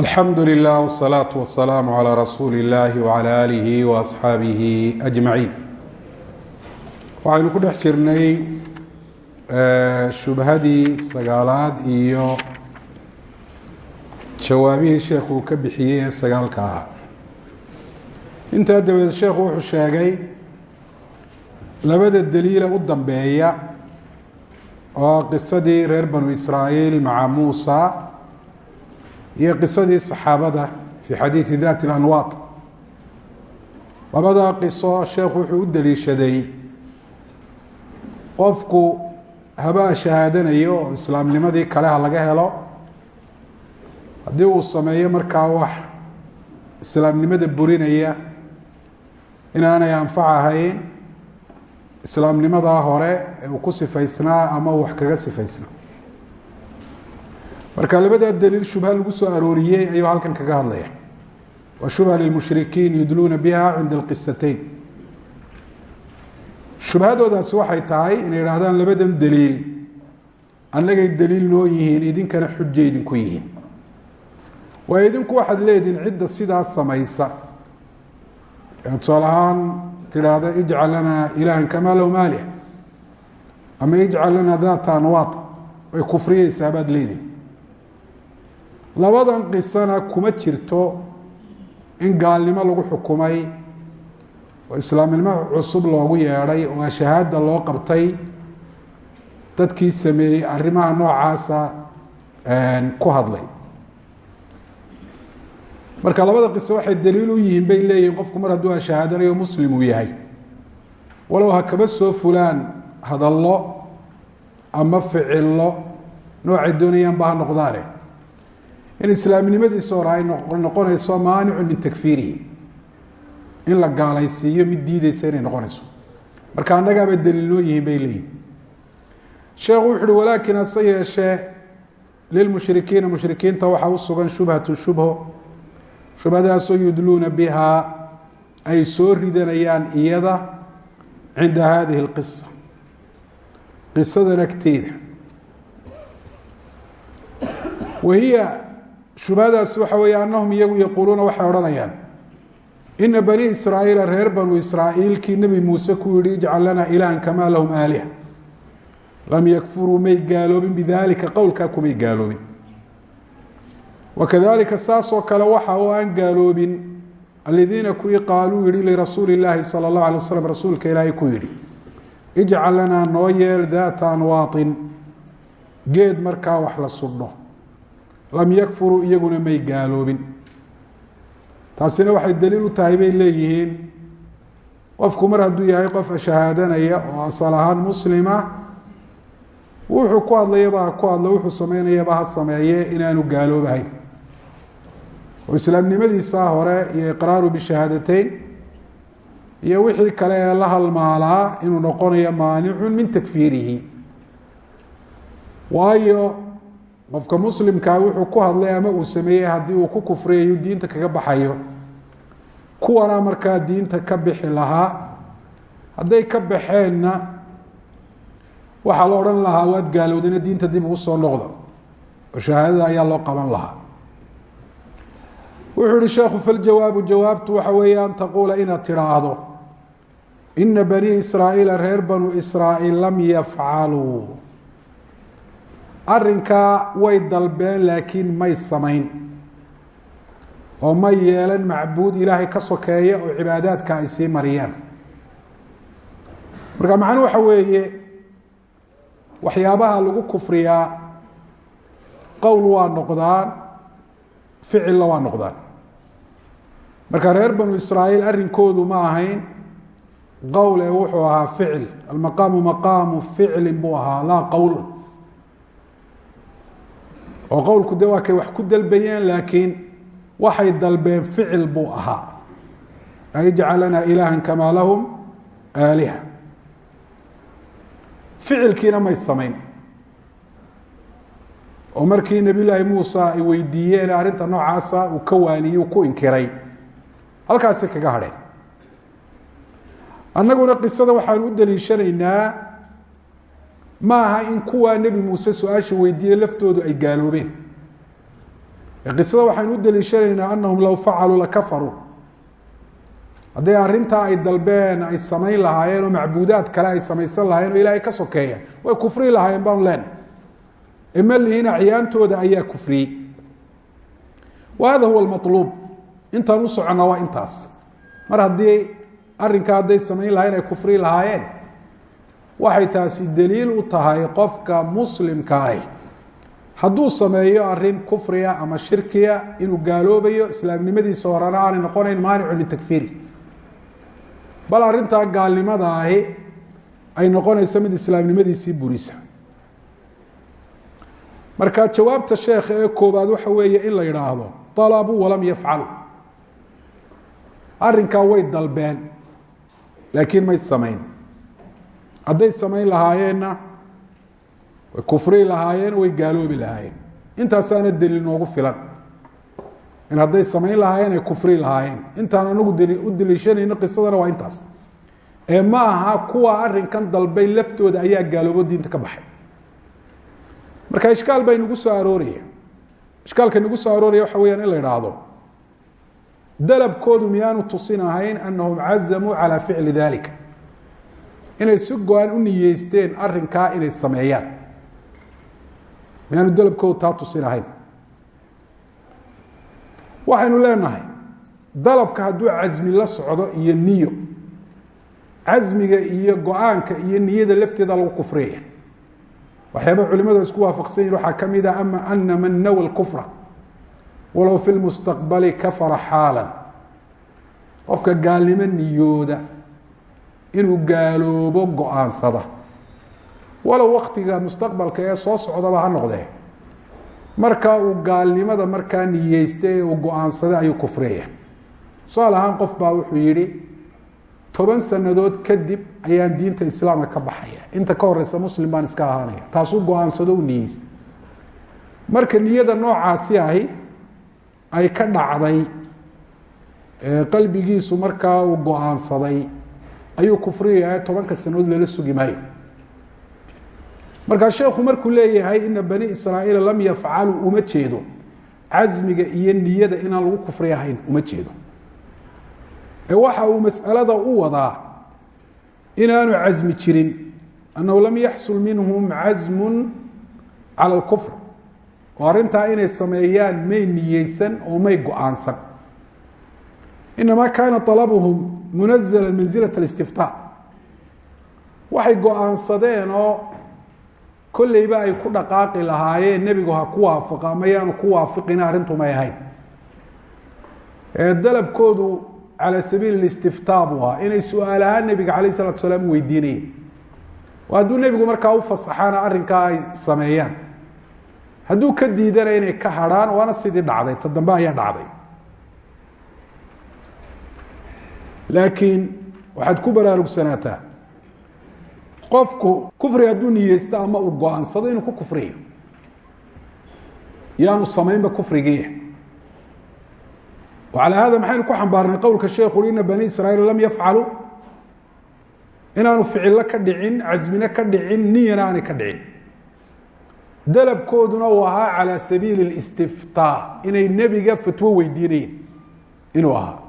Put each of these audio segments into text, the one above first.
alxamdu lilah wsalaatu wasalaamu calaa rasuuli illaahi wacala aalihi wa asxaabihi ajmaciin waxaynu ku dhex jirnay shubhadii sagaalaad iyo jawaabihii sheekhu ka bixiyey ee sagaalka ahaa. Intaa dabadeed sheekhu wuxuu sheegay labada daliila u dambeeya oo qisadii reer banu israa'iil maca muusa iyo qisadii saxaabada fii xadiidi dati اlanwaad labadaa qiso sheekhu wuxuu u daliishaday qofku habaa shahaadanayo oo islaamnimadii kaleha laga helo haddii uu sameeyo markaa wax islaamnimada burinaya inaanay anfac ahayn islaamnimadaa hore ee uu ku sifaysnaa ama wax kaga sifaysnaa marka labadaa daliil shubha lagu soo arooriyey ayuu halkan kaga hadlaya. Waa shubha lilmushrikiin yudluuna biha cinda alqisateyn shubhadoodaasi waxay tahay inay idhahdaan labadan daliil. Annagay daliil noo yihiin idinkana xuja idinku yihiin. Waa idinku waxaad leedihin cidda sidaas samaysa. Tusaale ahaan tidhaahda ijcal lanaa ilahan kamaa low maalih ama ijcal lanaa data anwaad way kufriyeysaa baad leedihin labadan qisana kuma jirto in gaalnimo lagu xukumay oo islaamnimo cusub loogu yeedhay oo ashahaada loo qabtay dadkii sameeyey arrimaha noocaasa ku hadlay. Marka labada qiso waxay daliil u yihiin bay leeyihiin qofku mar hadduu ashahaadanayo muslim uu yahay. Walow ha kaba soo fulaan hadallo ama ficillo noocay doonayaanba ha noqdaane in islaamnimadiisa hore ay noqonayso maanicun min takfiirihi. In la gaalaysiiyo mid diideysa inay noqonayso. Marka annagaaba daliilnoo yihiin bay leeyihiin sheekhu wuxu uhi walaakin hase yeeshee lilmushrikiina mushrikiinta waxaa u sugan shubhatu shubho. Shubhadaasoo yudluuna bihaa ay soo ridanayaan iyada cinda hadihi اlqisa qisadan agteeda wahiya shubhadaasi waxa weeye anahum iyagu yaquuluuna waxay odhanayaan ina bani israa'iila reer banu israa'iilkii nebi muuse ku yihi ijcal lanaa ilahan kamaa lahum aaliha lam yakfuruu may gaaloobin bidalika qowlkaa kumay gaaloobin wakadalika saasoo kale waxa oo aan gaaloobin aladiina kuwii qaaluu yihi lirasuuli illaahi sala اllahu alay waslam rasuulka ilaahay ku yidhi ijcal lanaa noo yeel daata anwaatin geed markaa wax la sudho lam yakfuruu iyaguna may gaaloobin. Taasina waxay daliil u tahay bay leeyihiin. Qofku mar hadduu yahay qof shahaadanaya oo asal ahaan muslima wuxuu ku hadlayaba ha ku hadlo wuxuu sameynayaba ha sameeye inaanu gaaloobahayn. Oo islaamnimadiisaa hore iyo iqraaru bishahaadateyn iyo wixii kale ee la halmaalaa inuu noqonayo maanicun min takfiirihi. Waayo qofka muslimkaa wuxuu ku hadlay ama uu sameeyey haddii uu ku kufriyayo diinta kaga baxayo. Kuwana markaa diinta ka bixi lahaa hadday ka baxeenna waxaa la odhan lahaa waad gaalowdana diinta dib ugu soo noqda oo shahaadada ayaa loo qaban lahaa. Wuxuu yihi sheekhu faljawaabu jawaabtu waxa weeye an taquula inaad tidhaahdo ina bani israa'iila reer banu israa'iil lam yafcaluu arrinkaa way dalbeen laakiin may samayn. Oo may yeelan macbuud ilaahay ka sokeeya oo cibaadaadka ay sii mariyaan. Marka macnuu waxa weeye waxyaabaha lagu kufriyaa qowl waa noqdaan ficilla waa noqdaan. Marka reer banu israa'iil arrinkoodu ma ahayn qowl ee wuxuu ahaa ficil. Almaqaamu maqaamu ficlin buu ahaa laa qowlun oo qowlku de waa kay wax ku dalbayeen laakiin waxay dalbeen ficil buu ahaa. Ijcal lanaa ilaaha kamaa lahum aaliha. Ficilkiina may samayn. Oo markii nebiy llaahi muusa ay weydiiyeen arrinta noocaasa uu ka waaniyey uu ku inkiray. Halkaasi kaga hadheen. Annaguna qisada waxaanu u daliishanaynaa ma in kuwaa nebi muuse su'aasha laftoodu ay gaaloobeen. Qisada waxaynu u daliishanaynaa anahum low facaluu lakafaruu hadday arrintaa ay dalbeen ay samayn lahaayeen oo macbuudaad kale ay samaysan lahayen oo ilaahay ka sokeeyeen way kufrii lahaayeen baanu leenahay. Emalihiin acyaantooda ayaa kufriyey wa hada huwa almaluub intaan u soconnaa waa intaas. Mar haddii arrinkaa hadday samayn lahayen ay kufrii lahaayeen waxay taasi daliil u tahay qofka muslimka ah hadduu sameeyo arrin kufriya ama shirkiya inuu gaaloobayo islaamnimadiisa horena aanay noqonayn maanicu litakfiiri. Bal arrintaa gaalnimada ahi ay noqonayso mid islaamnimadiisii burisa. Marka jawaabta sheekha ee koobaad waxa weeye in la yidhaahdo alabuu walam yafcalu arrinkaa way dalbeen laakiin may samayn hadday samayn lahaayeenna way kufrii lahaayeen way gaaloobi lahaayeen. Intaasaana daliil noogu filan. In hadday samayn lahaayeen ay kufrii lahaayeen. Intaan anagu u daliishanayno qisadana waa intaas. Ee ma aha kuwa arrinkan dalbay laftooda ayaa gaaloobo diinta ka baxay. Marka ishkaal baa inagu soo arooraya ishkaalka inagu soo arooraya waxa weyaan in la idhaahdo dalabkoodu miyaanu tusin ahayn anahum cazamuu calaa ficli inay si go'aan u niyeysteen arrinkaa inay sameeyaan. Miyaanu dalabkoodu taa tusin ahayn. Waxaynu leenahay dalabka hadduu casmi la socdo iyo niyo casmiga iyo go'aanka iyo niyada lafteeda lagu kufriyaya waxyaaba culimadu isku waafaqsan yihiin waxaa ka mid ah ama ana man nawa lkufra walow fi lmustaqbali kafara xaalan. Qofka gaalnimo niyooda inuu gaaloobo go'aansada. Walow waktiga mustaqbalka ee soo socdaba ha noqdee. Markaa uu gaalnimada markaa niyeystay ee uu go'aansaday ayuu kufriyaya tusaale ahaan qof baa wuxuu yidhi toban sanadood kadib ayaan diinta islaamka ka baxaya. Inta ka horeysa muslim baan iska ahaanaya. Taasuu go'aansado u niyeystay. Marka niyada noocaasi ahi ay ka dhacday qalbigiisu markaa uu go'aansaday ayuu kufriyayaa tobanka sanadood lala sugi maayo. Markaa sheekhu markuu leeyahay ina bani israa'iila lam yafcaluu uma jeedo. Casmiga iyo niyada inaan lagu kufri ahayn uma jeedo. Ee waxa uu mas'alada u wadaa inaanu casmi jirin annahu lam yaxsul minhum casmun cala alkufr oo arrintaa inay sameeyaan may niyeysan oo may go'aansan inama kaana alabhum munazla manzila اstifta waxay go'aansadeen oo kolleyba ay ku dhaqaaqi lahaayeen nebigu ha ku waafaqa ama yaanu ku waafiqina arrintumay ahayn dalabkoodu calaa sabiili istiftaa buu ahaa inay su'aal ahaan nebiga calayh isalatu salaam u weydiinayeen oo hadduu nebigu markaa u fasaxaana arrinkaa ay sameeyaan hadduu ka diidana inay ka hadrhaan waana laakiin waxaad ku baraarugsanaata qofku kufri hadduu niyeysto ama uu go-aansado inuu ku kufriyo yaanu samaynba kufrigiiya alى hada maxaynu ku xambaarnay qowlka sheekhu ui ina bani israiil lam yafcaluu inaanu ficilo ka dhicin casmine ka dhicin niyana aanay ka dhicin dalabkooduna uu ahaa calى sabiili اlistiftaa inay nebiga fatwo weydiinayeen inuu ahaa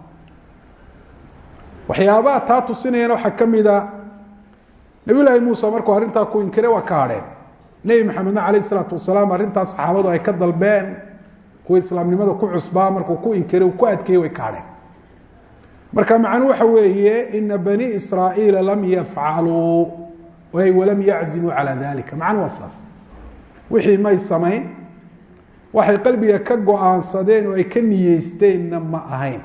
waxyaabaha taa tusinayaan waxaa ka mida nabilaahi muuse markuu arrintaa ku inkire waa ka hadheen nebi maxamedna calayh isalaatu wasalaam arrintaas saxaabadu ay ka dalbeen. Kuwa islaamnimada ku cusbaa markuu ku inkire uu ku adkeeye way ka hadheen marka macnu waxa weeye ina bani israaiila lam yafcaluu walam yaczimuu calaa dalika macnu waa saas. Wixii may samayn waxay qalbiga ka go'aansadeen oo ay ka niyeysteenna ma ahayn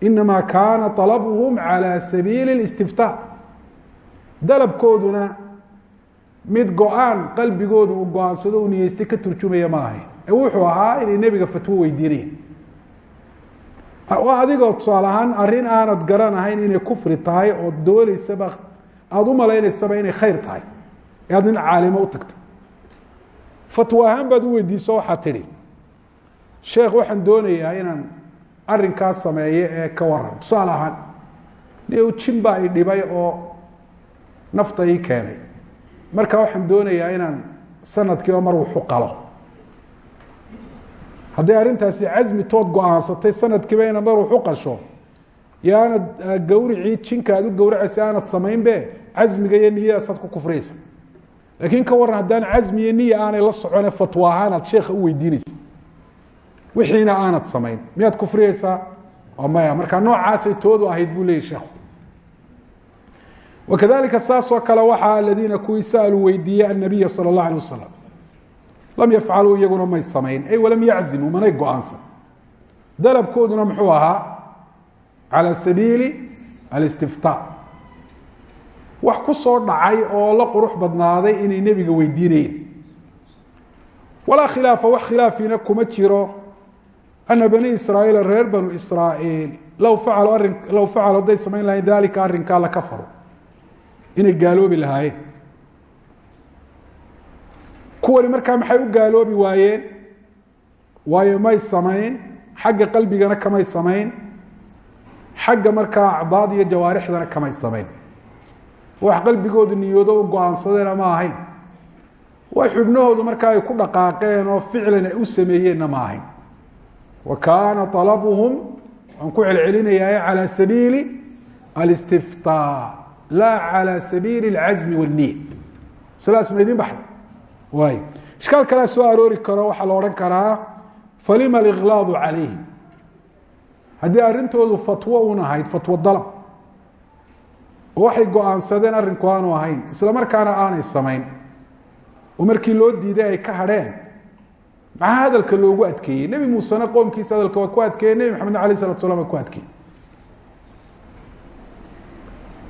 inamaa kaana طalabuhum calى sabiili اlistiftaa dalabkooduna mid go-aan qalbigoodu uu go-aansado u niyeystay ka turjumaya ma ahayn wuxuu ahaa inay nebiga fatwo weydiinayeen adigoo tusaale ahaan arrin aanad garanahayn inay kufri tahay oo dooneysaba aada u malaynaysaba inay khayr tahay ee aad nin caalimo u tagta fatwo ahaan baad u weydiiso waxaad tidhi sheekh waxaan doonayaa inaan arrinkaa sameeyo ee ka waran. Tusaale ahaan ni jin baa i dhibay oo nafta ii keenay. Marka waxaan doonayaa inaan sanadkiiba mar wuxu qalo. Hadday arrintaasi casmi tood go'aansatay sanadkiiba ina mar wax u qasho yo aanad gawricii aad u gawracaysa aanad samaynbe casmiga iyo niyadaasaad ku kufriyeysa laakiin ka waran haddaan casmi iyo niya aanay la socone fatwo ahaanaad sheekha u weydiinaysa wixiina aanad samayn. Miyaad kufriyeysaa maya. Marka noocaasay toodu ahayd buu leeyay sheekhu. Wakadalika saasoo kale waxaa aladiina kuwii sa'aluu weydiiyey annabiya sala اllah alay lam yafcaluu iyaguna may samayn. Ay walam yaczimuu manay go'aansan. Dalabkooduna muxuu ahaa calى sabiili alistiftaa. Wax ku soo dhacay oo la qurux badnaaday inay nebiga weydiinayeen. Walaa khilaafa wax khilaafiina kuma jiro ana bani israa'iila reer banu israa'iil low facalu arrin low facalu hadday samayn lahayn dalika arrinkaa la kafaru inay gaaloobi lahaayeen kuwani markaa maxay u gaaloobi waayeen waayo may samayn xagga qalbigana kamay samayn xagga markaa acdaad iyo jawaarixdana kamay samayn wax qalbigoodu niyoodo u go'aansadeena ma ahayn wax xubnahoodu markaa ay ku dhaqaaqeen oo ficlan ay u sameeyeenna ma ahayn wa kaana alabuhum waan ku celcelinayaa calى sabiili alistiftaa laa calى sabiili اlcazmi wاniya sidaas ma idin baxda waay ishkaal kalea soo aroori karo waxaa la odhan karaa falima aliklaadu calayhim haddii arrintoodu fatwo un ahayd fatwo dalab oo waxay go-aansadeen arrinku aanu ahayn isla markaana aanay samayn oo markii loo diiday ay ka hadheen maxaa hadalka loogu adkeeyey. Nebi muusena qoomkiisa hadalka waa ku adkeeye nebi maxamed alayh salatu slam waa ku adkeeyey.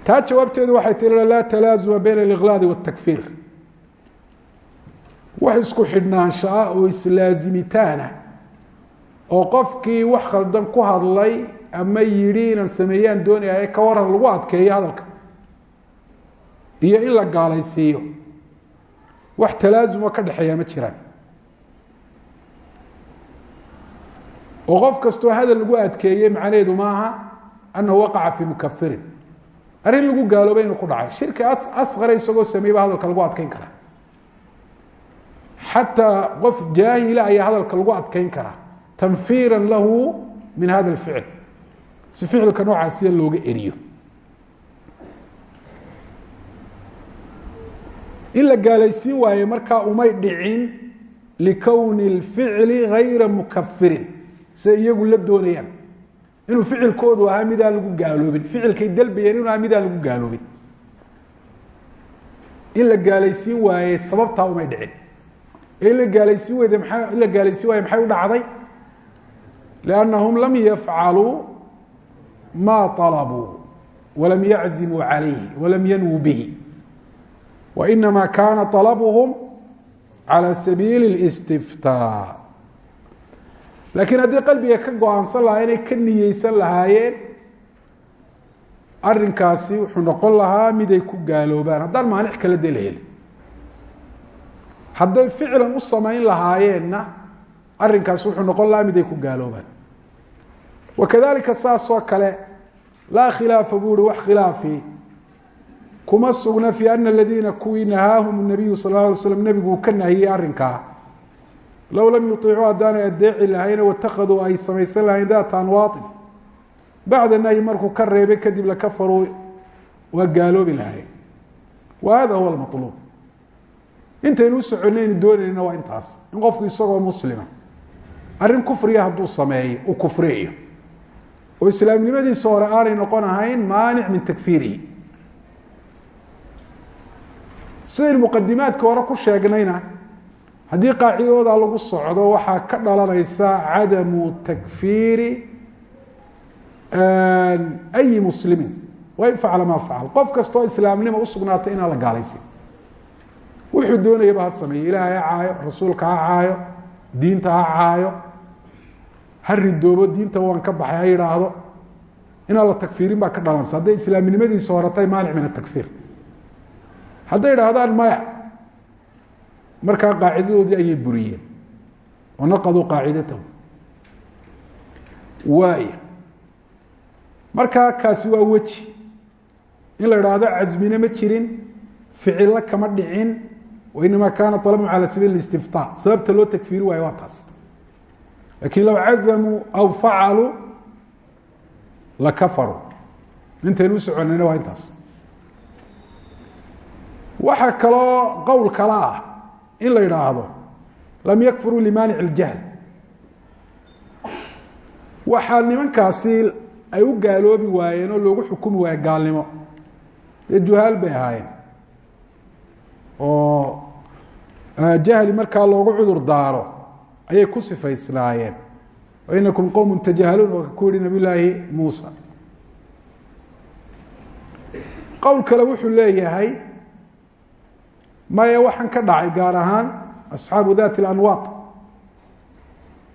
Taa jawaabteedu waxay tii laa talaazuma bayna aliklaadi waاtakfiir wax isku xidhnaansho ah oo islaazimitaana oo qofkii wax khaldan ku hadlay ama yidhi inaan sameeyaan doonaya ka waran lagu adkeeyo hadalka iyo in la gaalaysiiyo wax talaazuma ka dhexeeya ma jiraan oo qof kastoo hadal lagu adkeeyey macnaheedu maaha anahu waqaca fii mukafirin arrin lagu gaaloobay inuu ku dhacay. Shirki asqare isagoo sameeyey ba hadalka lagu adkeyn karaa. Xataa qof jaahila ayaa hadalka lagu adkeyn karaa. Tanfiira lahu min hada اlficil si ficilka noocaasiya looga eriyo. In la gaalaysiin waaye markaa umay dhicin likowni اlficli gayra mukafirin se iyagu la doonayaan. Inuu ficilkoodu ahaa midaan lagu gaaloobin. Ficilkay dalbayeen inu ahaa midaan lagu gaaloobin. In gaalaysiin waaye sababtaa umay dhicin. Ee gaalaysiin weyde maa in gaalaysiin waaye maxay u dhacday? Liannahum lam yafcaluu maa alabuu walam yaczimuu calayhi walam yanwuu bihi. Wainamaa kaana alabuhum calى sabiili اlistiftaa لakiن haddii qalbiga ka go'aansan lahaa inay ka niyeysan lahaayeen arinkaasi wuxuu noqon lahaa miday ku gaaloobaan. Haddaan maanic kala de la heli hadday ficlan u samayn lahaayeenna arrinkaasi wuxuu noqon lahaa miday ku gaaloobaan. Wakadalika saasoo kale laa khilaafa buu uhi wax khilaafi kuma sugna fi ana aladiina kuwii nahaahum nabiyu sal alay slam nebigu uu ka nahiyey arrinkaa low lam yuiicuu haddaanay adeeci lahayne watakaduu ay samaysan lahayn daata anwaain bacda nahyi markuu ka reebay kadib lakafaruu waa gaaloobi lahayn wa huwa maluub intaynu u doonayna waa intaas in qofku isagoo muslima arrin kufriya hadduu sameeyo uu kufriyayo oo islaamnimadiisa hore aanay noqon ahayn maanic min takfiirihi sidayn muqadimaadka hore ku sheegnayna haddii qaacidooda lagu socdo waxaa ka dhalanaysa cadamu takfiiri ayi muslimin. Wain facala maa facal qof kastoo islaamnimo usugnaatay inaan la gaalaysin. Wuxuu doonayaba ha sameeye ilaahay ha caayo rasuulka ha caayo diinta ha caayo. Ha ridoobo diinta waan ka baxay ha yidhaahdo. Inaan la takfiirin baa ka dhalanaysa. Hadday islaamnimadiisa horatay maanic min atakfiir hadday idhaahdaan maya markaa qaacidadoodii ayay buriyeen oo naqaduu qaacidatahu. Waaya markaa kaasi waa weji. In la idhaahdo casmine ma jirin ficilo kama dhicin wainamaa kaana alabun cala sabiil istiftaa sababta loo takfiiri waayo waa taas. Lakin low cazamuu aw facaluu lakafaruu intaynu u waa intaas. Waxaa kaloo qowl kale ah in la yidhaahdo lam yakfuruu limaanic اljahl waxaa nimankaasi ay u gaaloobi waayeen oo loogu xukumi waaye gaalnimo. Dee juhaal bay ahaayeen. Oo jahli markaa loogu cudur daaro ayay ku sifaysnaayeen. Wainakum qowm tajahaluun waa ku yihi nabiy llaahi kale wuxuu leeyahay maya waxaan ka dhacay gaar ahaan asxaabu dat اlanwaad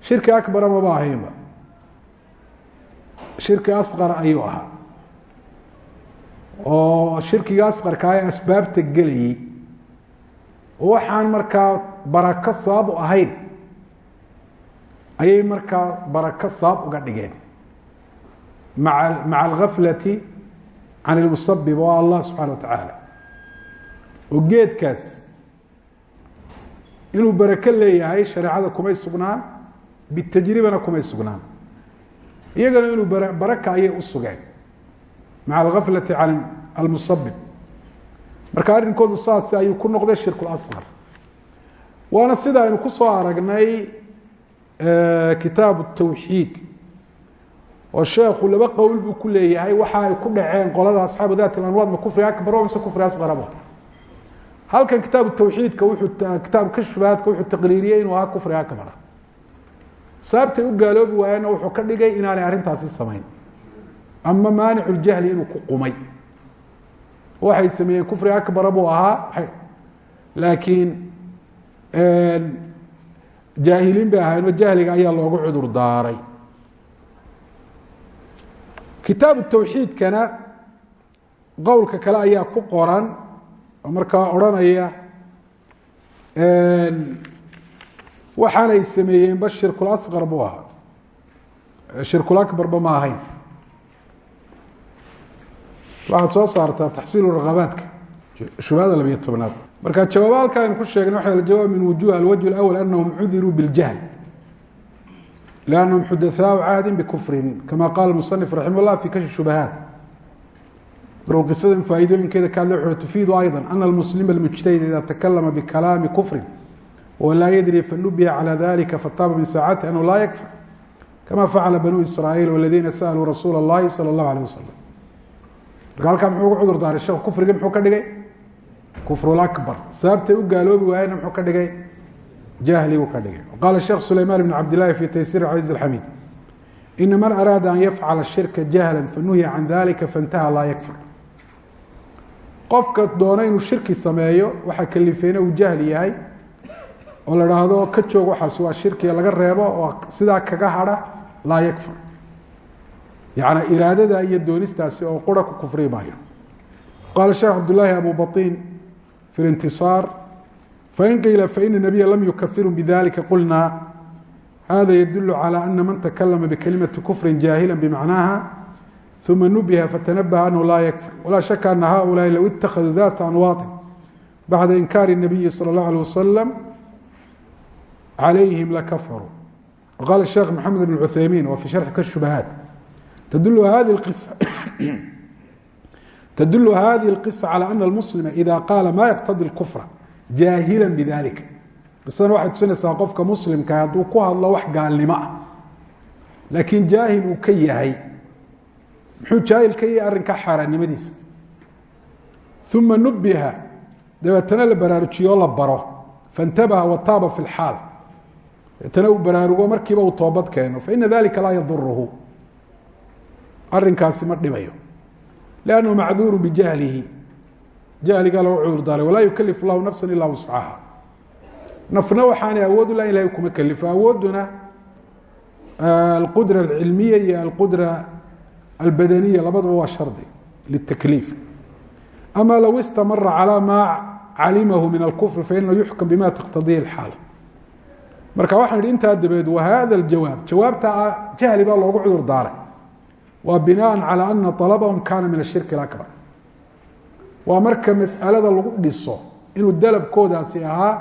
shirki akbara maba ahaynba shirki asqar ayuu ahaa. Oo shirkiga asqarka ee asbaabta gelayay. Waxaan markaa barako sabab u ahayn ayay markaa barako sabab uga dhigeen. Maca algaflati can ilmusabib oo allah subxana wa tacaala oo geedkaas inuu barako leeyahay shareecada kumay sugnaan bitajribana kumay sugnaan. Iyagana inuu baraka ayay u sugeen maca algaflati can almusabib marka arrinkoodu saas ayuu ku noqday shirk اlasqar waana sida aynu ku soo aragnay kitaabu tawxiid oo sheekhu laba qowl buu ku leeyahay. Waxa ay ku dhaceen qolada asxaabu dat anwaad ma kufri akbaro mise kufri asqaraba halkan kitaabu tawxiidka wuxuu kitaabka shubahaadka wuxuu taqriiriyey inuu ahaa kufri akbara sababtay u gaaloobi waayeenna wuxuu ka dhigay inaanay arrintaasi samayn. Ama maanic ljahli inuu ku qumay. Waxay sameeyeen kufri akbara buu ahaa laakiin jaahiliin bay ahayn oo jahliga ayaa loogu cudur daaray. Kitaabu tawxiidkana qowlka kale ayaa ku qoran markaa odhanaya waxaan ay sameeyeenba shirkul asqar buu ahaa. Shirkul akbarba ma ahayn. Waxaad soo saartaa taxsiilu raqabaadka shubhada labiyo tobnaad. Marka jawaaba aynu ku sheegnay waxaa jawaab min wujuh alwajh اlawl anahum cudiruu biljahl lanahum xudathaau cahdin bikufrin kama qaala musanif raximah fi kashf shubahaat markuu qisadan faa'iidooyinkeeda ka hadlay wuxuu tufiidu ayضا ana almuslima اlmujtahid ida takalama bikalaami kufri wahuwa laa yadri fanubiha calى dalika fataaba min saacati anhu laa yakfur kama facala banuu israaيil wاladiina sأluu rasuula الlahi salى الlah عalيه waslm marka halkaa muxuu ugu cudur daaray sheekh kufriga muxuu ka dhigay kufrulakbar sababtay u gaaloobi waayena muxuu ka dhigay jahliguu ka dhigay qaala sheekh sulaymaan ibn cabdillahi fi taysiir casiiz alxamiid ina man araada an yafcala shirka jahla fanuhiya can dalika faintaha laa yakfur qofka doona inuu shirki sameeyo waxaa kalifeena uu jahli yahay oo la dhaahdo ka joog waxaas waa shirkiga laga reebo oo sidaa kaga hadha laa yakfur yani iraadada iyo doonistaasi oo qura ku kufri maayo qaala sheekh cabdulaahi abu bain fi اlintiصaar fain qiila faina nabiya lam yukafiru bidalika qulna hada yadul calى ana man takalama bikalimati kufri jahila bimacnaha uma nubiha fatanabaha anhu laa yakfir walaa shaka ana haulaai low itakaduu data anwaaطin bacda inkaari الnabiyi salى اllah alيه wasalam calayhim lakafaruu waqala sheekh maxamed bn cuthaymin wa fi sharxi kashubahaat تdل hذه القصة تdل hذه القصة على أن المسلم إذا قاaل ma يقتضي الكفر جاaهiلا بذلiكa قisadana waxay tusinaysaa qofka mslimka hadduu ku hadlo wax gaalnimo ah laakiin jaahil uu ka yahay muxuu jaahil ka yahay arrinkaa xaaraannimadiisa. Uma nubiha dabeetana la baraarujiyo la baro. Fantabaha wataaba fi lxaal dabeetana uu baraarugo markiiba uu toobad keeno. Faina dalika laa yaduruhu arrinkaasi ma dhibayo. Lannahu macduuru bijahlihi jahligaa lagu cudur daaray walaa yukalif llahu nafsa ilaa wuscaha nafna waxaanay awood u lahayn ilahay kuma kalifo awooduna alqudra alcilmiya iyo alqudra albadaniya labadaba waa shardi litakliif ama low istamara calaa maa calimahu min alkufri faina yuxkam bima taqtadiihi اlxaal marka waxaan idhi intaa dabeed wahada aljawaab jawaabta jahli baa loogu cudur daaray waa binaan calaa ana alabahum kaana min ashirki اlakbar waa marka mas'alada lagu dhiso inuu dalabkoodaasi ahaa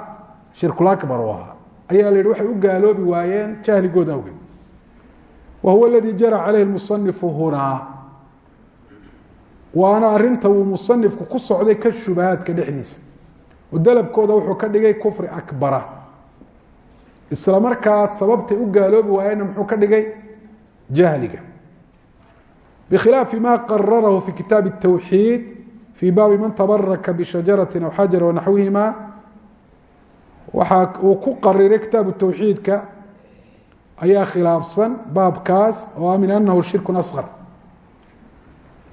shirkulakbar u ahaa ayaa la yidhi waxay u gaaloobi waayeen jahligooda awgeed wa huwa aladii jara caleyhi musanifu hunaa waana arinta uu musanifku ku socday ka shubahaadka dhexdiisa. Oo dalabkooda wuxuu ka dhigay kufri akbara. Isla markaa sababtay u gaaloobi waayeenna muxuu ka dhigay jahliga. Bikhilaafi ma qararahu fi kitaabi الtawxiid fi baabi man tabaraka bishajarati aw xajar wanaxwihima waxa uu ku qariray kitaabu tawxiidka ayaa khilaafsan baabkaas oo min anahu shirku asqar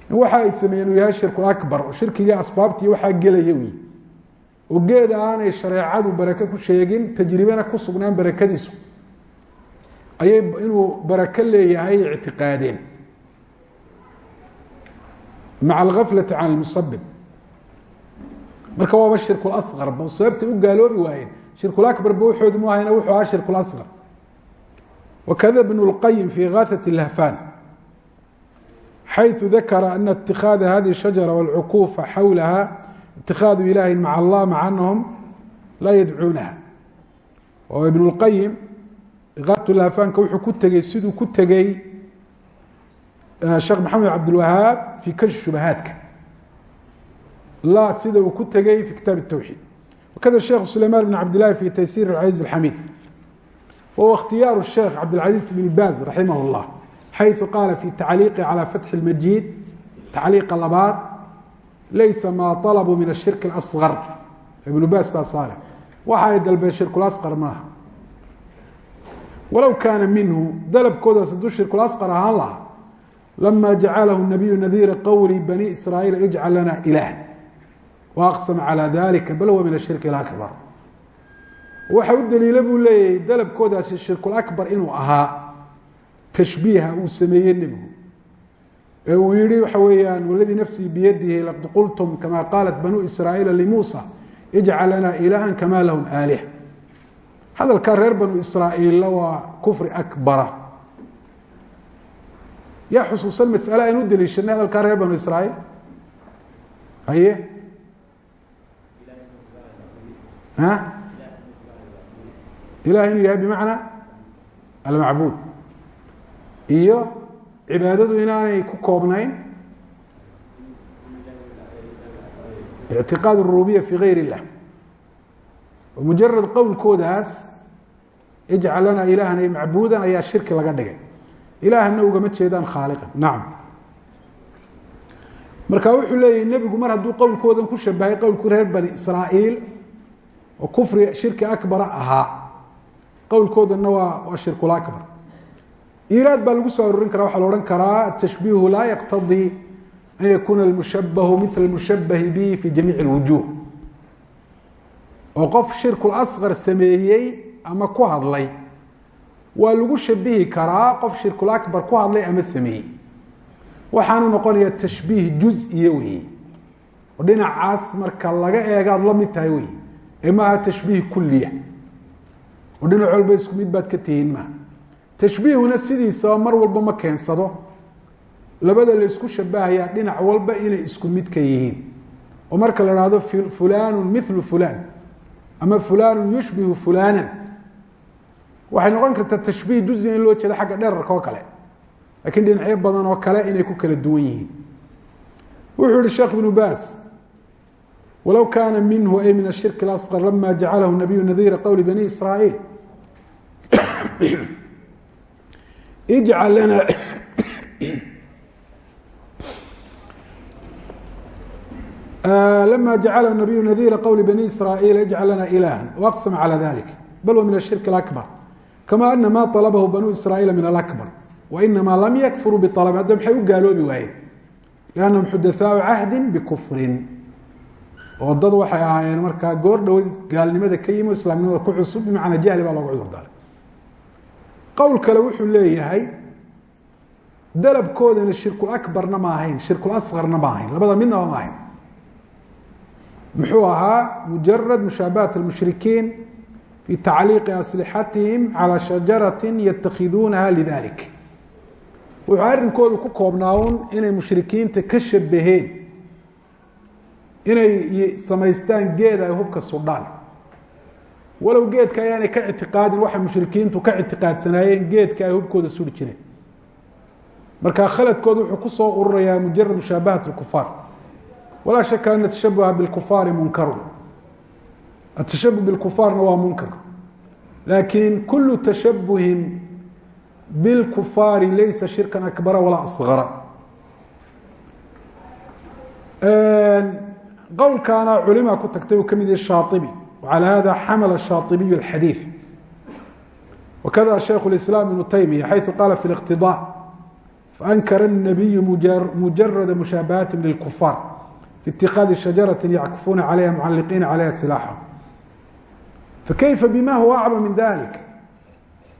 waxa ay sameeyeen uu yahay shirku akbar oo shirkigii asbaabtii waxaa gelaya wy oo geeda aanay shareecadu barake ku sheegin tajribena ku sugnaan barakadiisu. Ayay inuu barake leeyahay ictiqaadeen. Maca algaflati can lmusabib marka waaba shirku lasqar ba sababtay u gaaloobi waayeen. Shirkulaكbar ba waxoodu mu ahayna wuxuu ahaa shirku اlasqar wakada bn اlqayim fi gaaثaة اlhafan xayثu dakara ana اtikhaada hadihi الshajara wاlcukuufa xawlaha itikaadu ilahi maca allah maca anahum laa yadcuunaha oo ibn اlqayim gaaثat اlhafanka wuxuu ku tegey siduu ku tegey sheekh maxamed cabdilwahaab fi kashi shubahaadka la sida uu ku tegey fi kitaab الtawxiid wakada sheekh sulayman bn cabd lahi fi taysir اcaziz اxamid wahuwa اkhtiyaaru الsheekh cabdilcaziz bn baz raximah اllah xayثu qaala fi tacliiqi calى fatxi اlmajid tacliiqa labaad laysa ma طalbuu min الshirk اlasغar ibnu bas baa saale waxa ay dalbeen shirkulasqar maaha walow kaana minhu dalabkoodaas hadduu shirkulasqar ahaan lahaa lama jacalahu nabiyu nadiira qowli bani israa'iil ijcal lana ilaah waaqsama calى dalika bal huwa min ashirki اakbar waxa u daliila buu leeyahay dalabkoodaasi shirkulakbar inuu ahaa tashbiiha uu sameeyey nebigu. Ee uu yihi waxa weeyaan waladii nafsii biyadihi laqad qultum kama qaalat banuu israa'iila limuusa ijcal lana ilaha kama lahum aalih. Hadalkaa reer banu israa'iilla waa kufri akbara yaa xusuusan masale aynu u hadalkaa reer banu israa'iil? Haye ilahay inuu yahay bimacna almacbuud. Iyo cibaadadu inaanay ku koobnayn ictiqaad rububiya fi gayr اllah mujarad qowlkoodaas ijcal lanaa ilahan ay macbuudan ayaa shirki laga dhigay. Ilaahana ugama jeedaan khaaliqan. Nacam marka wuxuu leeyahy nebigu mar hadduu qowlkoodan ku shabahay qowlku reer bani israa'iil oo kufri shirki akbara ahaa qowlkoodana waa shirkulakbar iraad baa lagu soo arorin kara waxaa la odhan karaa atashbiihu laa yaqtadii an yakuuna almushabahu mila mushabahi bihi fi jamiici اlwujuh oo qof shirkulasqar sameeyey ama ku hadlay. Waa lagu shabihi karaa qof shirkulakbar ku hadlay ama sameeyey. Waxaanu noqonaya tashbiih juziye weeye dhinacaas marka laga eegaad la mid tahay wey ee maaha tashbiih kuliya oo dhinac walba isku mid baad ka tihiin maaha tashbiihuna sidiisaba mar walba ma keensado. Labada la isku shabahayaa dhinac walba inay isku mid ka yihiin. Oo marka la hahdo fulanu milu fulan ama fulanu yushbihu fulanan waxay noqon kartaa tashbiih juziya in loo jeedo xagga dherarka oo kale. Lakiin dhinacyo badan oo kale inay ku kala duwan yihiin. Wuxuu yihi sheekh ibnu bas walow kaana minhu ay min ashirki اlasqar lama jacalahu nabiyu nadiira qowli bani israa'iil ijcal lanaa lama jacala nabiyu nadiira qowli bani israaiil ijcal lanaa ilahan waaqsama calaa dalik bal wa min ashirki alabar kama ana ma alabahu banuu israaiila min alakbar wainamaa lam yakfuruu bialab hadda maxay u gaaloobi waayeen? Liannahum xudathaau cahdin bikufrin oo dad waxay ahaayeen markaa goor dhow gaalnimada ka yimi o islaamnimada ku cusub bimacnaa jahli baa looga cudurdaaray qowl kale wuxuu leeyahay dalabkoodana shirkulakbarna ma ahayn shirkulasqarna ma ahayn labada midnaba ma ahayn. Muxuu ahaa mujarad mushaabahat almushrikiin fi tacliiqi aslixatihim calى shajarati yatakhiduunaha lidalik. Wuxuu arrinkoodu ku koobnaa un inay mushrikiinta ka shabaheen inay samaystaan geed ay hubka sudhaan walow geedka ayaanay ka ictiqaadin waxay mushrikiintu ka ictiqaadsanaayeen geedka ay hubkooda suri jireen marka khaladkooda wuxuu kusoo ururayaa mujarad mushaabahat اkufaar walaa shaka ana tashabuha bاlkufaari munkaru atashabuh bاlkufaarna waa munkar laakiin kulu tashabuhin bاlkufaari laysa shirka akbara walaa asgara qowlkaana culima ku tagtay uu kamid yahay shaaطibi وعلى هذا حمل الشhاطبي الحديث وkذا شhيkh الإسلام بن تيمية حيث قال في الاقتضاء فأنkر النبي مجرد مشhاaبهات للكفاr في اتiخاذ شhaجرة يعكفوna عليها معلقينa عليها سلاحهم فكيف بma هو أعظم من ذلك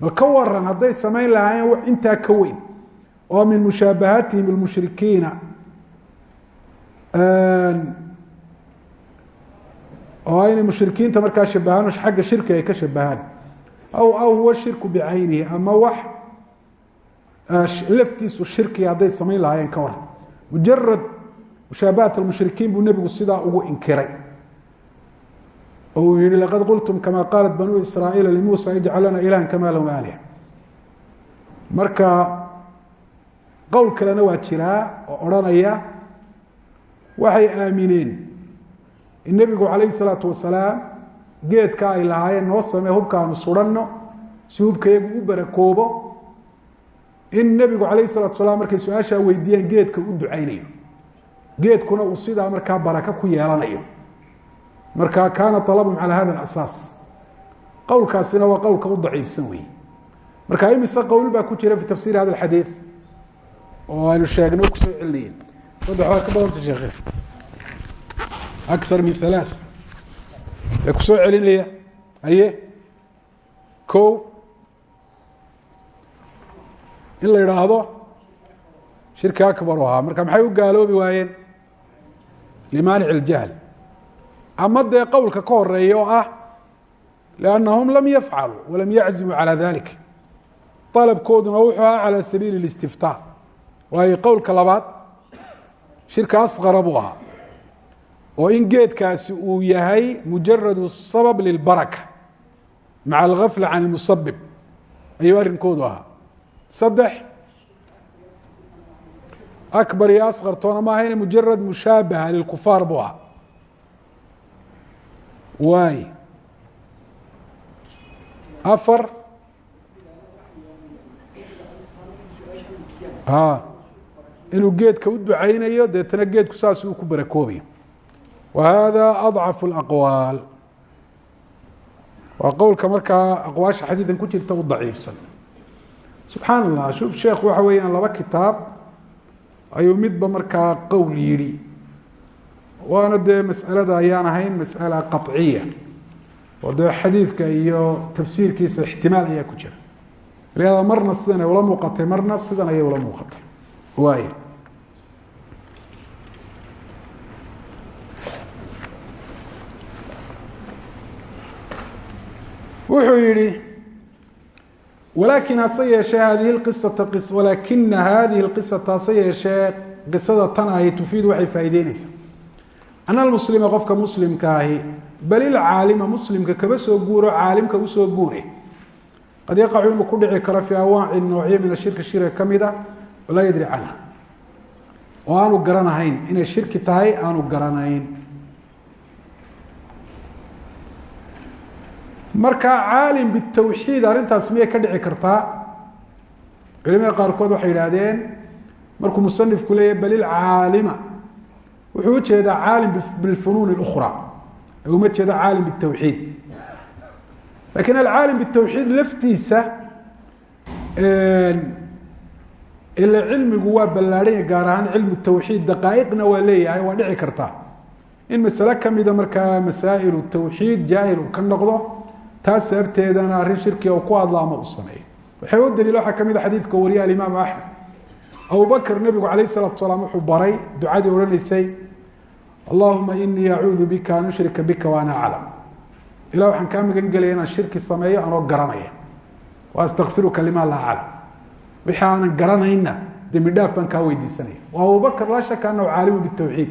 bal ka waran hadday samayn lahaayeen intaa ka weyn oo min مشhaaبهaتiهiم المشhriكيiنa oo aynay mushrikiinta markaa shabahaan xagga shirki ay ka shabahaan. Aw aw huwa shirku bicaynihi ama wax laftiisu shirkiga hadday samayn lahaayeen ka waran mujarad mushaabahat almushrikiin buu nebigu sidaa ugu inkiray. Uu yihi laqad qultum kama qaalat banuu israa'iila limuusa ijcal lana ilahan kama lahu aaliha marka qowl kalena waa jiraa oo odhanaya waxay aamineen in nebigu calayhi salaatu wasalaam geedka ay lahaayeen noo samee hubkaanu suranno si hubkayagu u barakoobo. In nebigu calayhi salatu salaam markay su'aashaa weydiiyeen geedka u ducaynayo. Geedkuna uu sidaa markaa baraka ku yeelanayo. Marka kaana alabum calaa hada asaas qowlkaasina waa qowlka u daciifsan weeye. Marka imise qowl baa ku jira fi tafsiri hada xadiid oo aynu sheegnay ku soo celinayeen saddex waa ka badanta sheekhe aar min alaa ee ku soo celinaya aye o in la idhaahdo shirki akbaru ahaa marka maxay u gaaloobi waayeen limaanic iljahl ama dee qowlka ka horreeya oo ah liannahum lam yafcaluu walam yaczimuu calaa dalik dalabkooduna wuxuu ahaa calaa sabiili اlistiftaa waayo qowlka labaad shirka asqara buu ahaa oo in geedkaasi uu yahay mujaradu sabab lilbaraka maca algafla can اlmusabib ayuu arrinkoodu ahaa. Saddex akbar iyo asqar toona ma ahayne mujarad mushaabaha lilkufaar buu ahaa. Waay. Afar inuu geedka u ducaynayo deetana geedku saas uu ku barakoobayo wa hada adcafu اlaqwaal waa qowlka markaa aqwaasha xadiidan ku jirta u daciifsan subxaan allah shuf sheekh waxa weeyaan laba kitaab ayuu midba markaa qowl yidhi waana dee mas'alada ayaan ahayn mas'ala qaطciya oo dee xadiidka iyo tafsiirkiisa ixtimaal ayaa ku jira liada marna sidan ay ula muuqatay marna sidan ayay ula muuqatay waay wuxuu yihi walaakin hase yeeshee hadihi qisata walaakina hadihi اlqisata hase yeeshee qisada tan ahi tufiid waxay faa'ideyneysaa ana almuslima qofka muslimka ahi bal ilcaalima muslimka kaba soo guuro caalimka u soo guure. Qad yaqacu inuu ku dhici karo fii awaaci noocyo min ashirki shirka ka mida walaa yadri canha. Oo aanu garanahayn inay shirki tahay aanu garanayn marka caalim bitawxiid arrintaas miyay ka dhici kartaa? Culimada qaarkood waxay yidhaahdeen markuu musanifku leeyahy bal ilcaalima. Wuxuu u jeedaa caalim bilfunuun اlأkhra uma jeeda caalim bitawxiid. Lakin alcaalim bitawxiid laftiisa ila cilmigu waa ballaarhanya gaar ahaan cilmu tawxiid daqaa'iqna waa leeyahay waa dhici kartaa. In masale kamida markaa masaa'ilu tawxiid jaahil ka noqdo taas sababteedana arrin shirkiga uu ku hadlo ama uu sameeyo waxay u daliila waxaa ka mid a xadiidka wariya alimaam axmed abubakr nebigu calayh salatu salaam wuxuu baray ducadii odhanaysay allahuma inii acuudu bika an ushrika bika waana aclam ilah waxaan kaa magan gelaya inaan shirki sameeyo anoo garanaya wa astakfiruka lima laa aclam wixii aanan garanayna dembi dhaaf baan kaa weydiisanaya. Abubakr laa shaka anahu caalimu bitawxiid.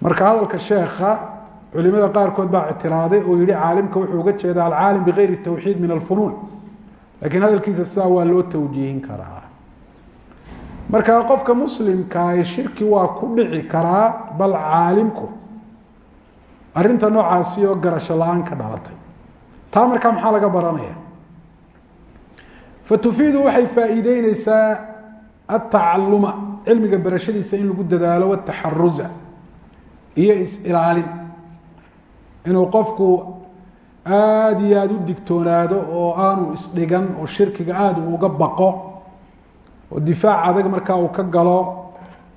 Marka hadalka sheekha culimada qaarkood baa ictiraaday oo yihi caalimka wuxuu uga jeeda alcaalim bigayri tawxiid min alfunuun. Lakiin hadalkiisa sidaa waa loo tawjiihin karaa. Marka qofka muslimkaah shirki waa ku dhici karaa bal caalimku arinta noocaasi oo garasho la'aan ka dhalatay. Taa markaa maxaa laga baranaya? Fatufiidu waxay faa'iideyneysaa atacaluma cilmiga barashadiisa in lagu dadaalo wataxaruza iyo is-ilaalin inuu qofku aada iyo aada u digtoonaado oo aanu isdhigan oo shirkiga aada u uga baqo oo difaac adag markaa uu ka galo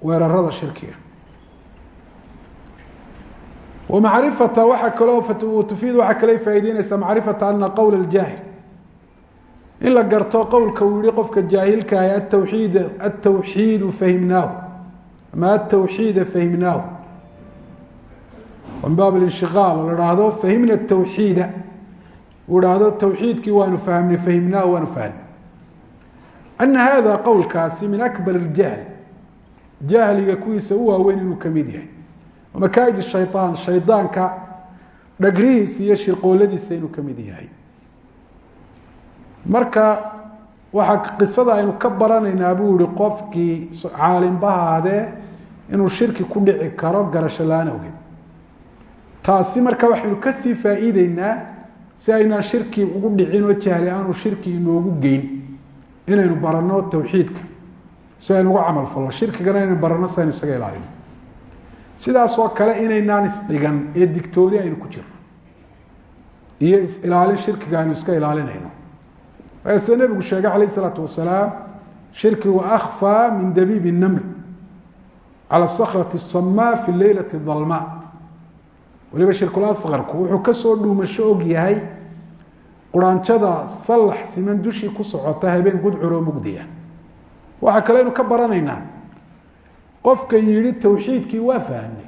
weerarada shirkiga. Wamacrifata waxaa kaloo tufiid waxaa kale faa'ideyneysaa macrifata ana qowla اljaahil in la garto qowlka uu yihi qofka jaahilkaahi atawxiid atawxiidu fahimnaahu. Ama atawxiida fahimnaahu min baab inshiqaal oo la haahdo fahimna tawxiida. Uu hahdo tawxiidkii waanu fahmnay fahimnaahu waanu fahmnay. Ana hada qowlkaasi min akbar اjahl jahliga kuwiisa u waaweyn inuu ka mid yahay. Makaaid shayaan shaydaanka dhagrihiisa iyo shirqooladiisa inuu ka mid yahay. Marka waxaa qisada aynu ka baranaynaa buu yihi qofkii caalimbahaadee inuu shirki ku dhici karo taasi marka waxaynu ka sii faa'iideynaa si aynaan shirki ugu dhicin oo jahli aanu shirki inoogu geyn inaynu baranno tawxiidka si aynu ugu camal falno. Shirkigana inaynu baranno si aynu isaga ilaalino. Sidaasoo kale inaynaan isdhigan ee digtooni aynu ku jirno iyo is-ilaalin shirkiga aynu iska ilaalinayno. Sida nebigu sheegay calayh isalaatu wasalaam shirkigu akhfaa min dabiibi naml cala sakrati samaa fi leylati dalma waliba shirkulasqarku wuxuu ka soo dhuumasho og yahay quraanjada sallax siman dushii ku socota habeen gudcuroo mugdiya waxaa kale aynu ka baranaynaa qofka yihi tawxiidkii waa fahmnay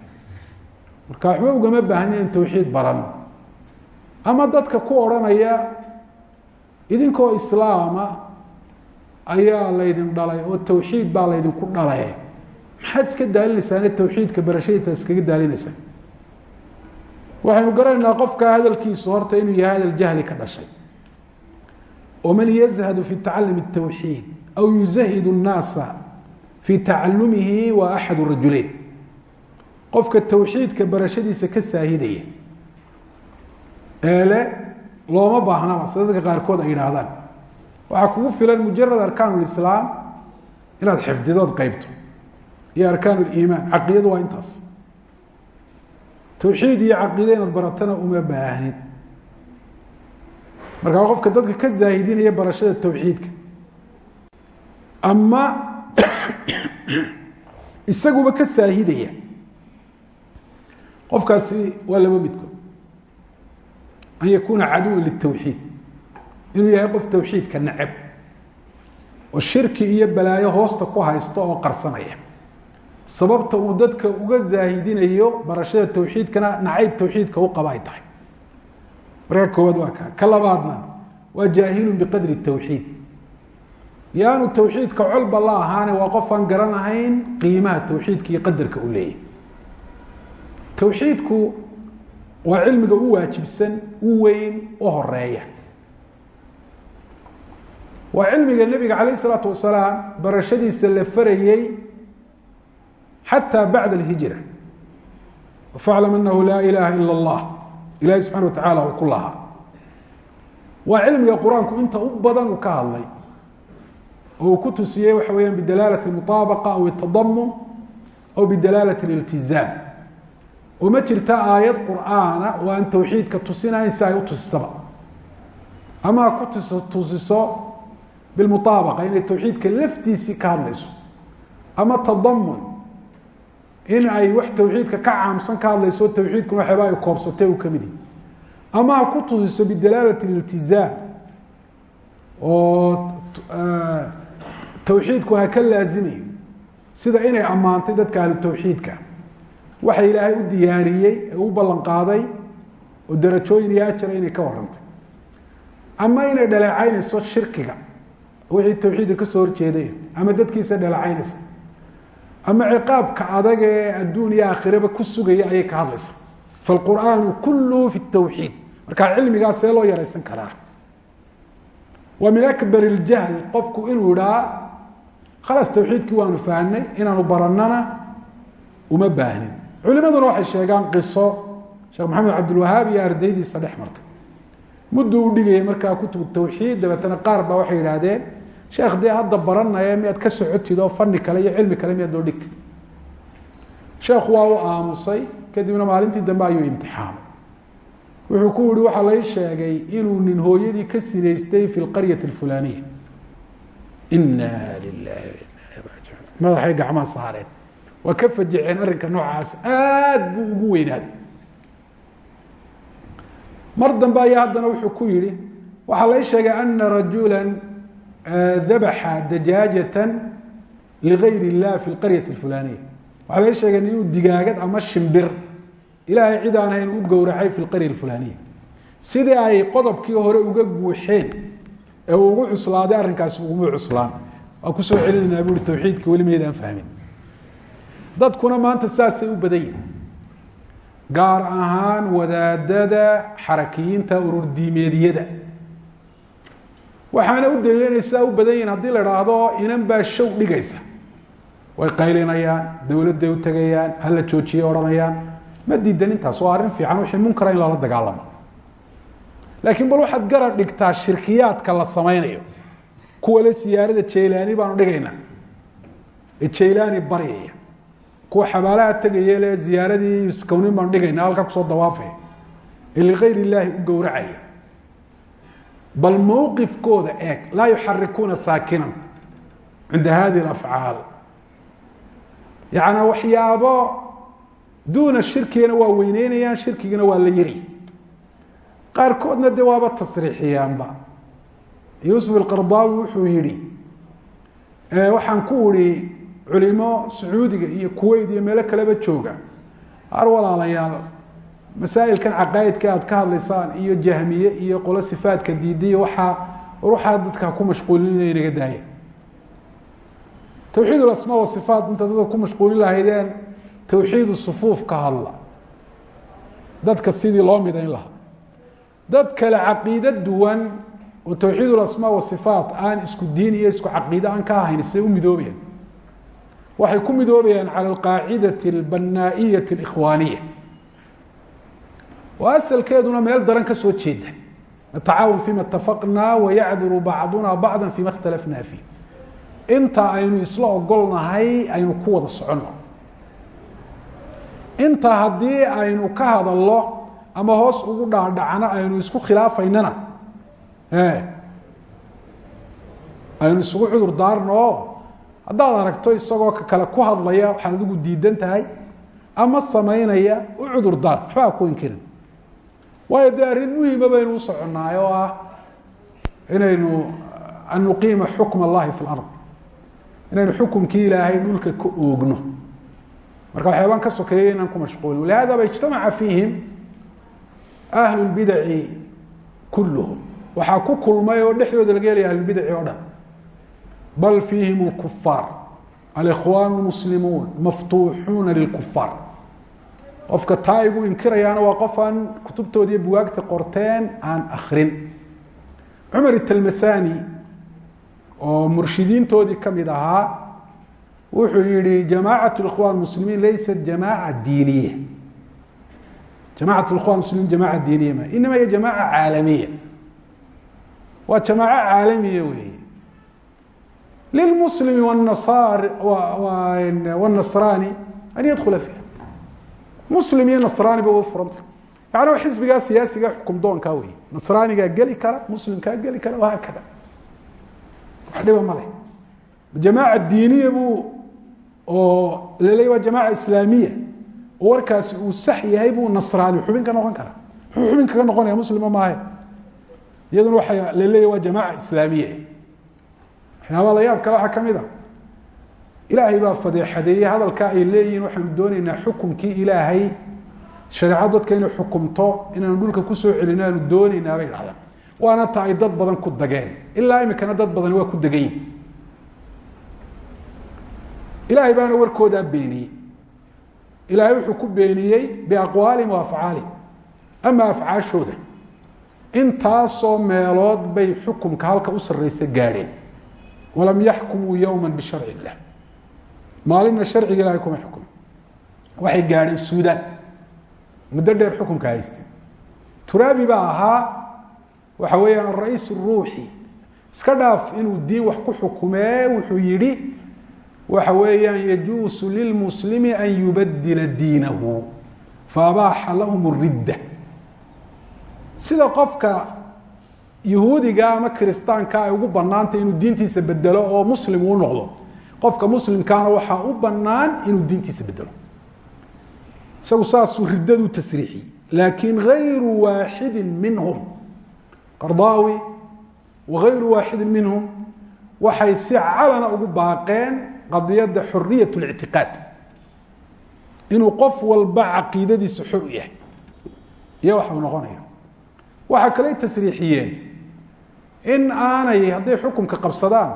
marka waxba ugama baahni in tawxiid barano ama dadka ku odhanaya idinkoo islaama ayaa laydin dhalay oo tawxiid baa laydinku dhalaye maxaad iska daalinaysaane tawxiidka barashadiisa iskaga daalinaysaan waxaynu garanaynaa qofka hadalkiisu horta inuu yahay hadal jahli ka dhashay waman yazhadu fi tacalumi الtawxiid aw yuzahid الnaasa fi tacalumihi waa axad rajuleyn qofka tawxiidka barashadiisa ka saahidaya eele looma baahnaba sida dadka qaarkood ay yidhaahdaan waxaa kugu filan mujarad arkaan lislaam inaad xifdidood qeybto iyo arkaan liimaan caqiidadu waa intaas tawxiid iyo caqiide inaad baratana uma baahnid markaa qofka dadka ka zaahidinaya barashada tawxiidka. Ama isaguba ka saahidaya qofkaasi waa laba midkood. An yakuuna caduwan litawxiid. Inuu yahay qof tawxiidka neceb. Oo shirki iyo balaayo hoosta ku haysta oo qarsanaya sababta uu dadka uga zaahidinayo barashada tawxiidkana nacayb tawxiidka u qaba ay tahay. Marka koowaad waa ka ka labaadna waa jaahilun biqadri tawxiid. Yaanu tawxiidka colba la ahaane waa qof aan garanahayn qiimaha tawxiidka iyo qadarka uu leeyahy tawxiidku waa cilmiga u waajibsan u weyn u horreeya waa cilmiga nebiga calayh isalaatu wasalaam barashadiisa la farayey xatى bacd اlhijra faclam anahu laa ilaha ila اllah ilahi subxana wa tacala uu ku lahaa waa cilmiga qur-aanku inta u badan uu ka hadlay oo uu ku tusiyey waxa weyaan bidalaalat اmuطaabaqa aw اtadamun aw bidalaalat اliltizaam oo ma jirta aayad qur'aana oo aan tawxiidka tusinayn si ay u tusisaba ama ha ku tus tusiso bilmuaabaqa inay tawxiidka laftiisii ka hadlayso ama tadamun in ay wax tawxiidka ka caamsan ka hadlayso tawxiidkuna waxyaaba ay koobsatay uu ka mid yahi ama ha ku tusiso bidalaalat iltizaam oo tawxiidku ha ka laazimayo sida inay ammaantay dadka ahlu tawxiidka waxa ilaahay u diyaariyey ee u ballan qaaday oo darajooyin iyo ajara inay ka warantay. Ama inay dhaleecaynayso shirkiga wixii tawxiidka ka soo horjeeday ama dadkiisa dhaleecaynaysa ama ciqaabka adag ee adduun iyo aakhiraba ku sugaya ayay ka hadlaysaa. Faalqur'aanu kulluhu fi tawxiid. Markaa cilmigaa see loo yaraysan karaa. Waa min akbar iljahl qofku inuu idhaa khalaas tawxiidkii waanu fahnay inaanu barannana uma baahnin. Culimaduna waxay sheegaan qiso. Sheekh maxamed cabdilwahaab iyo ardaydiisa dhex martay. Mudduu u dhigayay markaa kutub tawxiid dabeetana qaar baa waxay idhaahdeen sheekh dee hadda baranaya miyaad ka socotid oo fani kale iyo cilmi kale miyaad loo dhigtid? Sheekhu waa u aamusay kadibna maalintii dambe ayuu imtixaamay. Wuxuu ku yihi waxaa lay sheegay inuu nin hooyadii ka sinaystay fi lqaryati alfulaaniya. Ina lilahi madaxay gacmaha saareen. Waa ka fajiceen arrinka noocaas. Aad buu ugu weynaaday mar dambe ayaa haddana wuxuu ku yihi waxaa lay sheegay ana rajula dabaxa dajaajata ligayr اllah fi lqaryati alfulaaniya waxaa lay sheegay inuu digaagad ama shimbir ilaahay cid aan hayn u gowracay fi lqarya alfulaaniya sidii ay qodobkii hore uga guuxeen ee uu ugu cuslaaday arrinkaasi uguma cuslaan waa ku soo celinaynaa buui tawxiidka weli maydaan fahmin dadkuna maanta saasay u badan yihiin gaar ahaan wadaadada xarakiyiinta ururdiimeedyada waxaana u daliilanaysaa u badan yihiin haddii la idhaahdo inan baa show dhigaysa. Way qaylinayaan dowladday u tegayaan hala joojiyay odhanayaan. Ma diidan intaas waa arrin fiican wixii munkara in lala dagaalamo. Laakiin bal waxaad garab dhigtaa shirkiyaadka la samaynayo. Kuwa le siyaarada jaylaani baanu dhigaynaa. Ee baryaya kuwa xabaalaha tegaya le ziyaaradii yuskawnin baanu dhigaynaa halkaa ku soo dawaafaya ee ligayr illaahi u gowracaya bal mowqifkooda eeg laa yuxarikuuna saakinan cinda hadihi alafcaal yacnaa waxyaabo duuna shirkigana waa weyneynayaan shirkigana waa la yari qaarkoodna de waaba tasriixiyaanba yuusuf alqardaawi wuxuu yihi waxaan ku ihi culimo sacuudiga iyo kuweyt iyo meelo kaleba jooga har walaalayaal masaa'ilkan caqaa'idka aad ka hadlaysaan iyo jahmiye iyo qolo sifaadka diiday waxaa ruuxaa dadka ku mashquulinaya inaga daaya tawxiid asmaa wasifaat inta dadka ku mashquulin lahaydeen tawxiid sufuuf ka hadla. Dadka sidii loo midayn lahaa. Dad kale caqiide duwan oo tawxiid asmaa wasifaat aan isku diin iyo isku caqiide aan ka ahayn siday u midoobayaan waxay ku midoobayaan cala alqaacidati albanaaiyati alikhwaaniya oo asalkeeduna meel daran ka soo jeeda. Natacaawun fima itafaqnaa wayacdiru bacduna bacda fima ikhtalafna fiih inta aynu isla ogolnahay aynu ku wada soconno inta haddii aynu ka hadalno ama hoos ugu dhaadhacno aynu isku khilaafaynana. Aynu isugu cudur daarno. Haddaad aragto isagoo ka kale ku hadlaya waxaad adigu diidan tahay ama samaynaya u cudur waayo dee arrin muhima baynu u soconnaay oo ah inaynu an nuqiima xukm allahi fi lard inaynu xukumkii ilaahay dhulka ka oogno. Marka waxyaabaan ka sokeeya inaan ku mashquulin lihada ba ijtamaca fiihim ahlu lbidaci kulluhum. Waxaa ku kulmay oo dhexdooda laga helaya ahlulbidaci oo dhan. Bal fiihim lkufaar alikhwaan lmuslimuun maftuuxuuna lilkufaar qofka taa igu inkirayaana waa qof aan kutubtoodii buwaagta qorteen aan akrin cumar italmasani oo murshidiintoodii ka mid ahaa wuxuu yihi jamaacat ikhwan muslimiin laysat jamaaca diiniya. Jamacat ikhwan muslimiin jamaaca diiniya ma inama hiya jamaaca caalamiya. Waa jamaaco caalamiya weeye. Lilmuslimi wاnasraani an yadkula fiiha muslim iyo nasraani ba u furanta yani xisbigaa siyaasiga xukum doonkaa wey nasraanigaa geli kara muslimkaa geli kara wahaakada wax dhiba male jamaaca diiniya buu oo laleey waa jamaaca islaamiya. Oo warkaasi uu sax yahay buu nasraani xubin ka noqon karaa. Muxuu xubin kaga noqonaya muslima maahe iyaduna waa laleeya waa jamaaca islaamiya. Waxyaabaa la yaab kale waxaa ka mid a ilaahay baa fadeexadeeyey hadalkaa ay leeyihiin. Waxaanu doonaynaa xukumkii ilaahay shareecad dadka inay xukumto inaanu dhulka ku soo celino aanu doonaynaa bay dhahdaan waana ta ay dad badan ku dageen. Ilaa imikana dad badani waa ku degan yihiin ilaahay baana warkoodaa beeniyey. Ilaahay wuxuu ku beeniyey biaqwaalihim wa ama afcaashooda. Intaasoo meelood bay xukumka halka u sarreysa gaadheen. Walam yaxkumuu yowma bisharci illah maalinna sharciga ilahay kuma xukumin waxay gaadheen suudaan muddo dheer xukumka haysteen turaabi baa ahaa waxa weeyaan alra'iis ruuxi. Iska dhaaf inuu diin wax ku xukumee wuxuu yidhi waxa weeyaan yajuusu lilmuslimi an yubadila diinahu. Faabaaxa lahum ridda. Sida qofka yahuudiga ama kiristaanka ay ugu banaantay inuu diintiisa bedelo oo muslim uu noqdo qofka muslimkaana waxaa u banaan inuu diintiisa bedelo isagu saasuu riddadu tasriixiyey laakiin gayru waaxidi minhum. Qardaawi wagayru waaxidi minhum waxay si calana ugu baaqeen qadiyadda xoriyat اlictiqaad inuu qof walba caqiidadiisa xor u yahay. Iyo waxuu noqonaya waxaa kaley tasriixiyeen in aanay hadday xukumka qabsadaan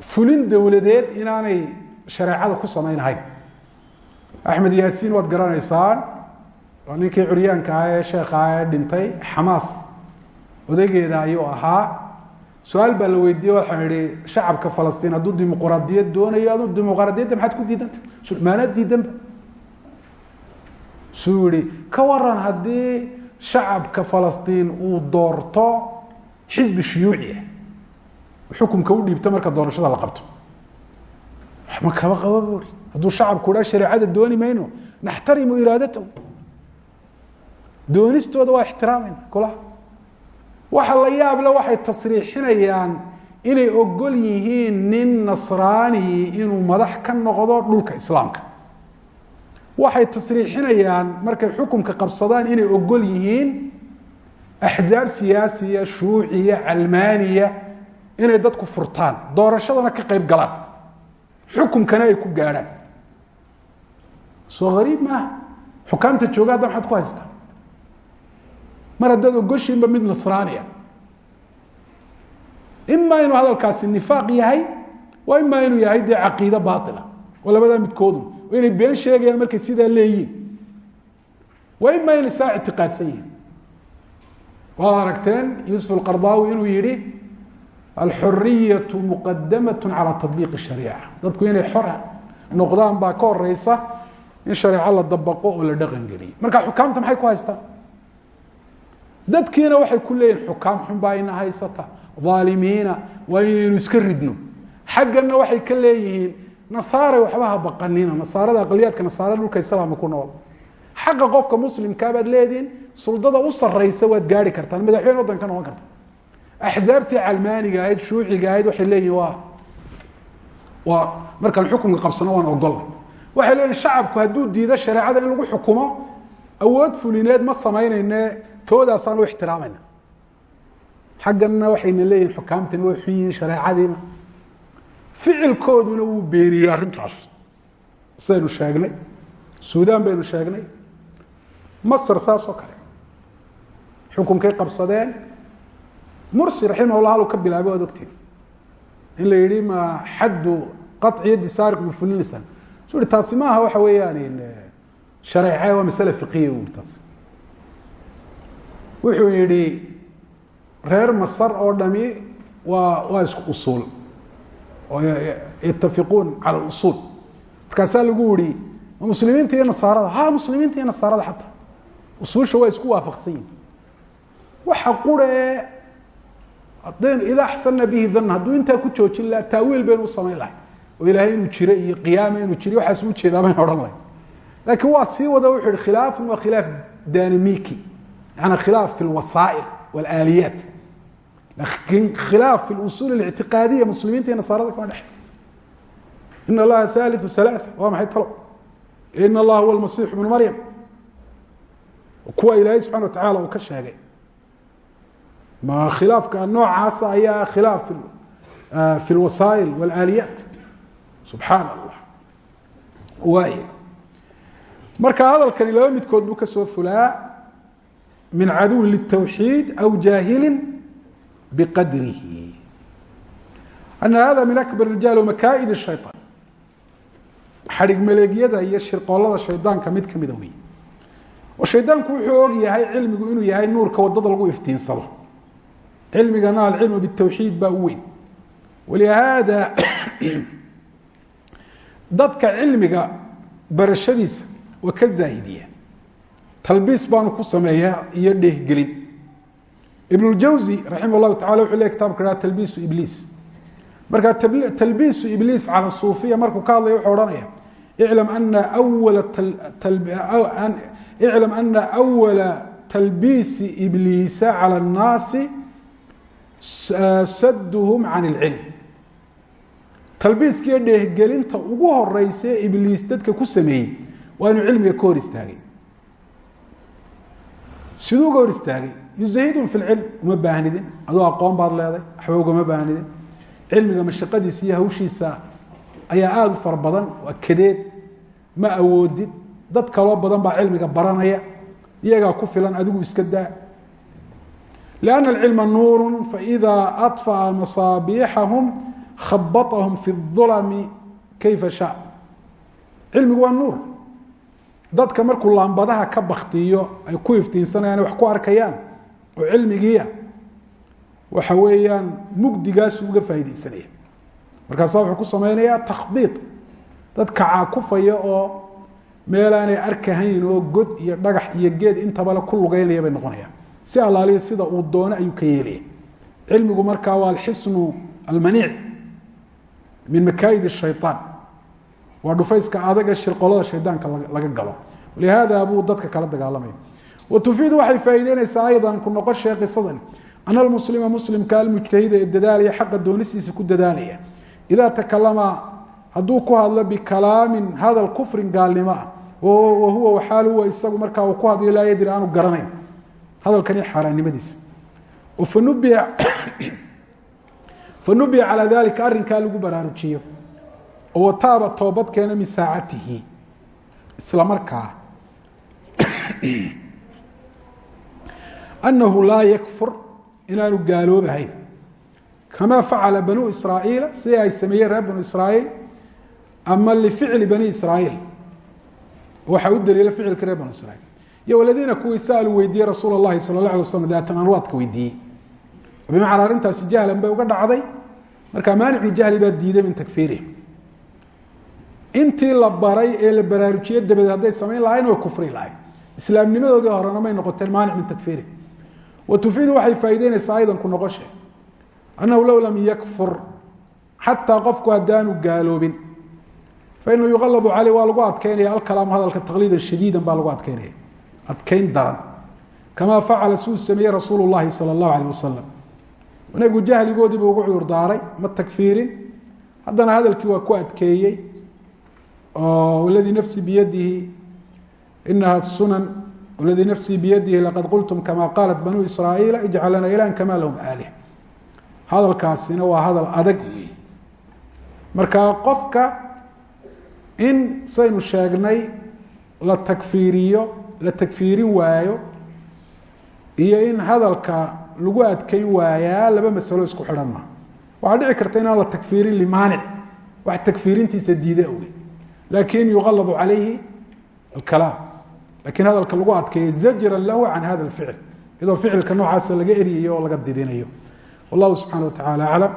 fulin dowladeed inaanay shareecada ku samaynahayn axmed yaasiin waad garanaysaan waa ninkii curyaanka ah ee sheekha ah ee dhintay xamaas. Odaygeeda ayuu ahaa. Su'aal baa la weydiiyey waxaa ihi shacabka falastiin hadduu dimuqraadiyad doonayo aduu dimuqraadiyadda maxaad ku diidanta maana diidanba suu yihi ka waran haddii shacabka falastiin uu doorto xisbi shuyuuci ah u dhiibto marka doorashada la qabto. Ma kaba qaba hadduu shacabku dhaa shareecada dooni mayno naxtarimu iraadatahu doonistooda waa ixtiraamayna kulaha waxa la yaable waxay tasriixinayaan inay ogol yihiin nin nasraani inuu madax ka noqdo dhulka islaamka. Waxay tasriixinayaan markay xukumka qabsadaan inay ogol yihiin axzaab siyaasiya shuuciya calmaaniya inay dadku furtaan doorashadana ka qayb galaan xukumkana ay ku gaadhaan. Soo hariib maaha xukaamta jooga hadda maxaad ku haystaa mar haddaad ogoshiinba mid nasraani ah imaa inuu hadalkaasi nifaaq yahay waa imaa inuu yahay dee caqiide baaila oo labadaa midkoodu oo inay been sheegayaan markay sidaa leeyihiin waa imaa inay saa ictiqaadsan yihiin waad aragteen yuusuf alqardaawi inuu yihi alxuriyatu muqadamat cala tabiiqi shariica. Dadku inay xor noqdaan baa ka horeysa in shareeco la dabaqo oo la dhaqan geliyo. Marka xukaamta maxay ku haystaan? Dadkiina waxay ku leeyihiin xukaam xun baa ina haysata. Aalimiina waa inaynu iska ridno. Xaggana waxay ka leeyihiin nasaara waxba ha baqanina nasaarada aqliyaadka nasaarada dhulka islaamka ku nool. Xaqa qofka muslimkaa baad leedihin suldada u saraysa waad gaari kartaan madaxweyne waddan noqon karta axzaabtii calmaaniga ahayd shuuciga ahayd waxay leeyihiin waa waa markaan xukunka qabsano waan ogolnay waxay leeyihiin shacabku hadduu diido shareecada in lagu xukumo awood fulineed ma samaynayne toodaasaan u ixtiraamayna xaggana waxayna leeyihiin xukaamtani way xun yihiin shareecadiina ficilkooduna wuu beeniyey arrintaas sidaynu sheegnay suudaan baynu sheegnay masr saas oo kale xukunkay qabsadeen mursi raximah llah haluu ka bilaabay waad ogtiin. In la yihi ma xaddu qaci yaddi saariq ma fulinaysaan su hi taasi maaha waxa weeyaan shareece waa masale fiqiya ui taas wuxuu yihi reer masar oo dhami waa waa isku usuul. Oo yatafiquun cala usuul markaasaa lagu yihi muslimiinta iyo nasaarada? Ha muslimiinta iyo nasaarada xataa. Usuusha waa isku waafaqsan yihiin waxa qura hadaynu idaa axsanna bihi dan hadduu intaa ku joojin laha taawiil baynu u samayn lahay oo ilaahay inuu jiro iyo qiyaama inuu jiro waxaas u jeedaa baynu odhan lahay laakiin waa sii wada wuxu yihi khilaafun waa khilaaf danimiki yani khilaaf fi lwasaa'il walaaliyaat laakiin khilaaf fi lusuul اlictiqaadiya muslimiinta iyo nasaarada kama dhex in allaha thaliu halaa waa maxay talo? In allaha huwa almasix ibnu maryam. Kuwa ilaahay subxana watacala uu ka sheegay ma khilaafka noocaasa ayaa khilaaf fi lwasaa'il walaaliyaat subxaana allah waay marka hadalkani laba midkood buu ka soo fulaa min caduwin litawxiid aw jaahilin biqadrihi ana hada min akbar rijaal makaaid shayطaan xadhig maleegyada iyo shirqoolada shaydaanka mid kamida wey oo shaydaanku wuxuu og yahay cilmigu inuu yahay nuurka waddada lagu iftiinsado cilmigana alcilmu bitawxiid baa u weyn. Walihaada dadka cilmiga barashadiisa waa ka zaahidiya talbiis baanu ku sameeyaa iyo dheehgelin ibnljawsi raximah llahu tacala wuxuu le kitabka ha talbiisu ibliis. Marka talbiisu ibliis cala suufiya markuu ka hadlaya wuxuu odhanaya iclam ana awala talbiisi ibliisa cala annaasi saduhum can اlcilm talbiiskiiyo dheehgelinta ugu horeysa ee ibliis dadka ku sameeyey waa inuu cilmiga ka hor istaagay. Siduu uga hor istaagay yuzahidun fi lcilm uma baahnidin adoo aqoon baad leeday waxba ugama baahnidin cilmiga mashaqadiisa iyo hawshiisa ayaa aada u fara badan waa kadeed ma awoodid. Dad kaloo badan baa cilmiga baranaya iyagaa ku filan adigu iska daa لأن العلم نور فإذا أطفأ مصابيحهم khabaطahum fi الظulmi kayfa shaء cilmigu waa nuur dadka markuu laambadaha ka baktiyo ay ku iftiinsanayaan wax ku arkayaan oo cilmigiia waxa weeyaan mugdigaasu uga faaideysanaya markaasa wuxuu ku samaynayaa takhbiiط dad kacaakufaya oo meelaanay arkahayn oo god iyo dhagax iyo geed intabale ku lugeynaya bay noqonayaan si allaaliya sida uu doono ayuu ka yeelaya cilmigu markaa waa alxisnu almaniic min makaaid shayaan waa dhufayska adaga shirqolada shaydaanka laga galo. Lihaada buu dadka kala dagaalamaya wa tufiidu waxay faa'iideynaysaa aydan ku noqoshee qisadan. Ana almuslima muslimka almujtahida ee dadaalaya xaqa doonistiisa ku dadaalaya. Idaa takalama hadduu ku hadlo bikalaamin hadal kufrin gaalnimo ah. Wa huwa waxaal huwa isagu markaa uu ku hadlo laa yadri aanu garanayn hadalkani xaaraannimadiisa fanubiha fanubiha calaa dalika arrinkaa lagu baraarujiyo. Oo wataaba toobad keena min saacatihi. Isla markaa. Anahu laa yakfur inaanu gaaloobahayn kamaa facala banuu israa'iila sidii ay sameeyeen reer banu israa'iil ama lificli bani israa'iil. Waxaa u daliila ficilka reer banu israiil iyo waladiina kuwii saaluu weydiiyey rasuul اlahi sala اla alay slam daatan anwaadka weydiiyey bimacnaa arrintaasi jahlan bay uga dhacday. Marka maaniculjahli baa diiday min takfiirihim intii la baray ee la baraarujiyey dabadeed hadday samayn lahayn way kufri lahayn islaamnimadoodii horena may noqoteen maanic min takfiirihim wa tufiidu waxay faa'ideynaysaa aydan ku noqoshe. Annahu low lam yakfur xataa qofku haddaanu gaaloobin. Fainahu yuqalabu caleyh waa lagu adkeynaya. Alkalaamu hadalka taqliidan shadiidan baa lagu adkeynaya adkeyn daran kamaa facala siduu sameeyey rasuulu llahi sala allahu aleyh wasalam jahligoodiibu ugu cudur daaray ma takfiirin haddana hadalkii waa ku adkeeyey oo ladii nafsii biyadihi inaha sunan ladii nafsii biyadihi laqad qultum kama qaalat banuu israa'iila ijcal lana ilahan kama lahum aalih. Hadalkaasina waa hadal adag wey marka qofka in saynu sheegnay la takfiiriyo la takfiirin waayo iyo in hadalka lagu adkeyn waayaa laba masalo isku xidhan ma waxaa dhici karta inaan la takfiirin limaanic wax takfiirintiisa diida awey laakin yuqalabu calayhi alkalaam lakiin hadalka lagu adkeeyo zajran lahu can hada alficil iyadoo ficilka noocaasa laga eryayo oo laga didinayo wallahu subxana wa tacala aclam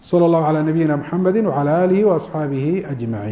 salى اllahu calى nabiyina mxamedi wcalى alihi waasxaabihi ajmaciin